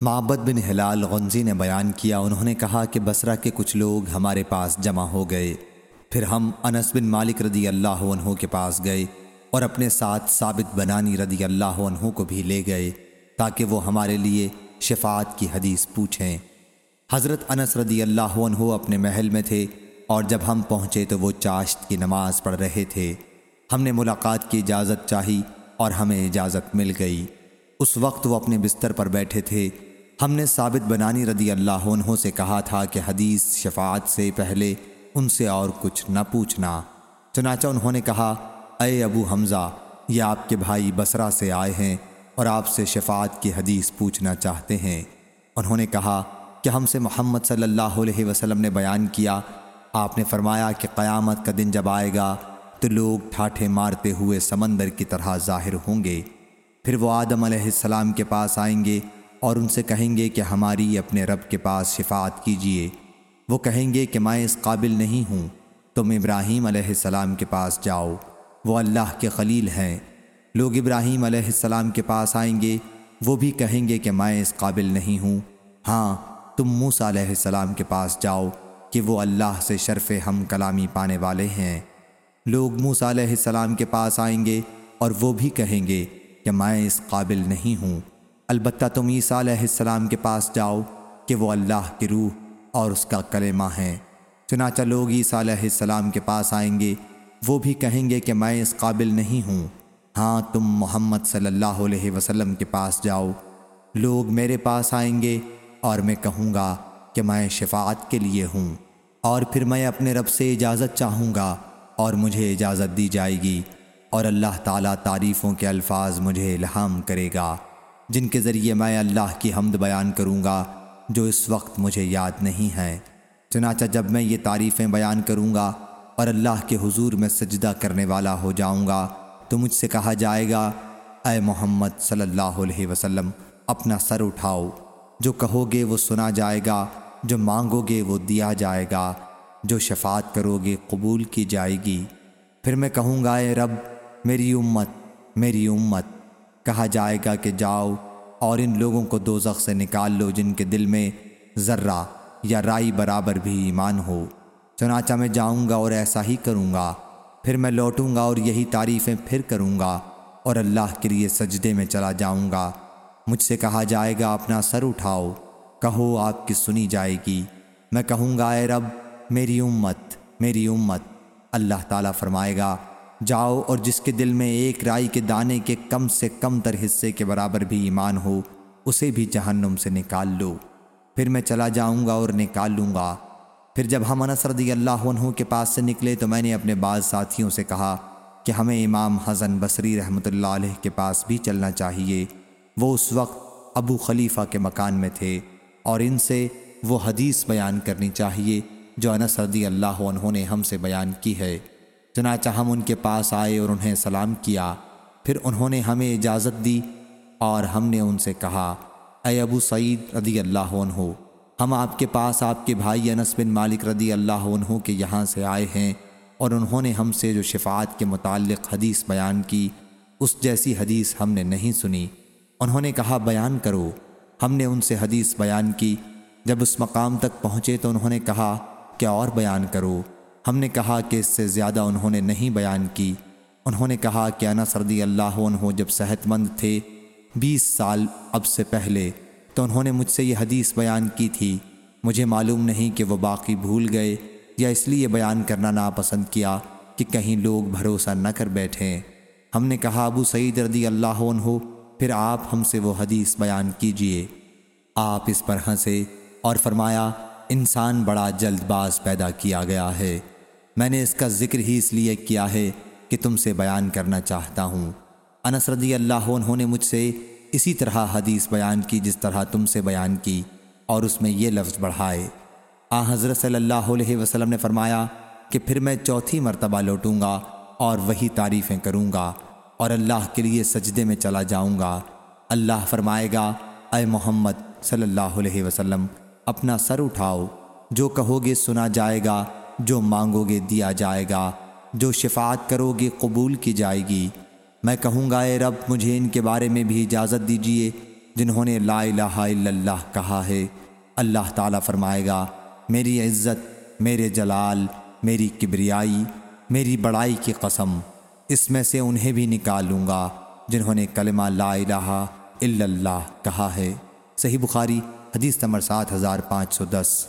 معبد بن حلال غنزی نے بیان کیا، انہوں نے کہا کہ بسرہ کے کچھ لوگ ہمارے پاس جمع ہو گئے۔ پھر ہم انس بن مالک رضی اللہ عنہ کے پاس گئے اور اپنے ساتھ ثابت بنانی رضی اللہ عنہ کو بھی لے گئے تاکہ وہ ہمارے لیے شفاعت کی حدیث پوچھیں۔ حضرت انس رضی اللہ عنہ اپنے محل میں تھے اور جب ہم پہنچے تو وہ چاشت کی نماز پڑھ رہے تھے۔ ہم نے ملاقات کی اجازت چاہی اور ہمیں اجازت مل گئی۔ اس وقت وہ اپنے بستر پر بیٹھے تھے ہم نے ثابت بنانی رضی اللہ عنہ سے کہا تھا کہ حدیث شفاعت سے پہلے ان سے اور کچھ نہ پوچھنا۔ چنانچہ انہوں نے کہا، اے ابو حمزہ، یہ آپ کے بھائی بسرا سے آئے ہیں اور آپ سے شفاعت کی حدیث پوچھنا چاہتے ہیں۔ انہوں نے کہا کہ ہم سے محمد صلی اللہ علیہ وسلم نے بیان کیا۔ آپ نے فرمایا کہ قیامت کا دن جب آئے گا تو لوگ ٹھاٹھے مارتے ہوئے سمندر کی طرح ظاہر ہوں گے۔ پھر وہ آدم علیہ السلام کے پاس آئیں گے اور ان سے کہیں گے کہ ہماری اپنے رب کے پاس شفاعت کیجیے وہ کہیں گے کہ میں اس قابل نہیں ہوں۔ تم ابراہیم علیہ السلام کے پاس جاؤ۔ وہ اللہ کے خلیل ہیں۔ لوگ ابراہیم علیہ السلام کے پاس آئیں گے۔ وہ بھی کہیں گے کہ میں اس قابل نہیں ہوں۔ ہاں تم موسیٰ علیہ السلام کے پاس جاؤ کہ وہ اللہ سے شرف ہم کلامی پانے والے ہیں۔ لوگ موسیٰ علیہ السلام کے پاس آئیں گے اور وہ بھی کہیں گے کہ میں اس قابل نہیں ہوں۔ البتہ تم عیسیٰ علیہ السلام کے پاس جاؤ کہ وہ اللہ کی روح اور اس کا کلمہ ہیں چنانچہ لوگ عیسیٰ علیہ السلام کے پاس آئیں گے، وہ بھی کہیں گے کہ میں اس قابل نہیں ہوں۔ ہاں تم محمد صلی اللہ علیہ وسلم کے پاس جاؤ۔ لوگ میرے پاس آئیں گے اور میں کہوں گا کہ میں شفاعت کے لیے ہوں۔ اور پھر میں اپنے رب سے اجازت چاہوں گا اور مجھے اجازت دی جائے گی اور اللہ تعالیٰ تعریفوں کے الفاظ مجھے الہام کرے گا۔ جن کے ذریعے میں اللہ کی حمد بیان کروں گا، جو اس وقت مجھے یاد نہیں ہے چنانچہ جب میں یہ تعریفیں بیان کروں گا اور اللہ کے حضور میں سجدہ کرنے والا ہو جاؤں گا، تو مجھ سے کہا جائے گا، اے محمد صلی اللہ علیہ وسلم، اپنا سر اٹھاؤ۔ جو کہو گے وہ سنا جائے گا، جو مانگو گے وہ دیا جائے گا۔ جو شفاعت کرو گے قبول کی جائے گی۔ پھر میں کہوں گا، اے رب، میری امت میری امت، کہا جائے گا کہ جاؤ اور ان لوگوں کو دوزخ سے نکال لو جن کے دل میں ذرہ یا رائی برابر بھی ایمان ہو۔ چنانچہ میں جاؤں گا اور ایسا ہی کروں گا۔ پھر میں لوٹوں گا اور یہی تعریفیں پھر کروں گا۔ اور اللہ کے لیے سجدے میں چلا جاؤں گا۔ مجھ سے کہا جائے گا، اپنا سر اٹھاؤ۔ کہو، آپ کی سنی جائے گی۔ میں کہوں گا، اے رب، میری امت میری امت۔ اللہ تعالیٰ فرمائے گا جاؤ اور جس کے دل میں ایک رائی کے دانے کے کم سے کم تر حصے کے برابر بھی ایمان ہو، اسے بھی جہنم سے نکال لو۔ پھر میں چلا جاؤں گا اور نکال لوں گا۔ پھر جب ہم انس رضی اللہ عنہ کے پاس سے نکلے تو میں نے اپنے بعض ساتھیوں سے کہا کہ ہمیں امام حسن بصری رحمۃ اللہ علیہ کے پاس بھی چلنا چاہیے۔ وہ اس وقت ابو خلیفہ کے مکان میں تھے اور ان سے وہ حدیث بیان کرنی چاہیے جو انس رضی اللہ عنہ نے ہم سے بیان کی ہے۔ چنانچہ ہم ان کے پاس آئے اور انہیں سلام کیا۔ پھر انہوں نے ہمیں اجازت دی اور ہم نے ان سے کہا، اے ابو سعید رضی اللہ عنہ، ہم آپ کے پاس آپ کے بھائی انس بن مالک رضی اللہ عنہ کے یہاں سے آئے ہیں اور انہوں نے ہم سے جو شفاعت کے متعلق حدیث بیان کی، اس جیسی حدیث ہم نے نہیں سنی۔ انہوں نے کہا، بیان کرو۔ ہم نے ان سے حدیث بیان کی۔ جب اس مقام تک پہنچے تو انہوں نے کہا کہ اور بیان کرو؟ ہم نے کہا کہ اس سے زیادہ انہوں نے نہیں بیان کی۔ انہوں نے کہا کہ انا سردی اللہ عنہ جب صحت مند تھے بیس سال اب سے پہلے، تو انہوں نے مجھ سے یہ حدیث بیان کی تھی۔ مجھے معلوم نہیں کہ وہ باقی بھول گئے یا اس لیے بیان کرنا ناپسند کیا کہ کہیں لوگ بھروسہ نہ کر بیٹھیں۔ ہم نے کہا، ابو سعید رضی اللہ عنہ، پھر آپ ہم سے وہ حدیث بیان کیجیے۔ آپ اس پر ہنسے اور فرمایا، انسان بڑا جلد باز پیدا کیا گیا ہے۔ میں نے اس کا ذکر ہی اس لیے کیا ہے کہ تم سے بیان کرنا چاہتا ہوں۔ انس رضی اللہ عنہ نے مجھ سے اسی طرح حدیث بیان کی جس طرح تم سے بیان کی اور اس میں یہ لفظ بڑھائے۔ آ حضرت صلی اللہ علیہ وسلم نے فرمایا کہ پھر میں چوتھی مرتبہ لوٹوں گا اور وہی تعریفیں کروں گا اور اللہ کے لیے سجدے میں چلا جاؤں گا۔ اللہ فرمائے گا، اے محمد صلی اللہ علیہ وسلم، اپنا سر اٹھاؤ، جو کہو گے سنا جائے گا۔ جو مانگو گے دیا جائے گا، جو شفاعت کرو گے قبول کی جائے گی۔ میں کہوں گا، اے رب، مجھے ان کے بارے میں بھی اجازت دیجیے جنہوں نے لا الہ الا اللہ کہا ہے۔ اللہ تعالیٰ فرمائے گا، میری عزت، میرے جلال، میری کبریائی، میری بڑائی کی قسم، اس میں سے انہیں بھی نکالوں گا جنہوں نے کلمہ لا الہ الا اللہ کہا ہے۔ صحیح بخاری، حدیث نمبر سات ہزار پانچ سو دس۔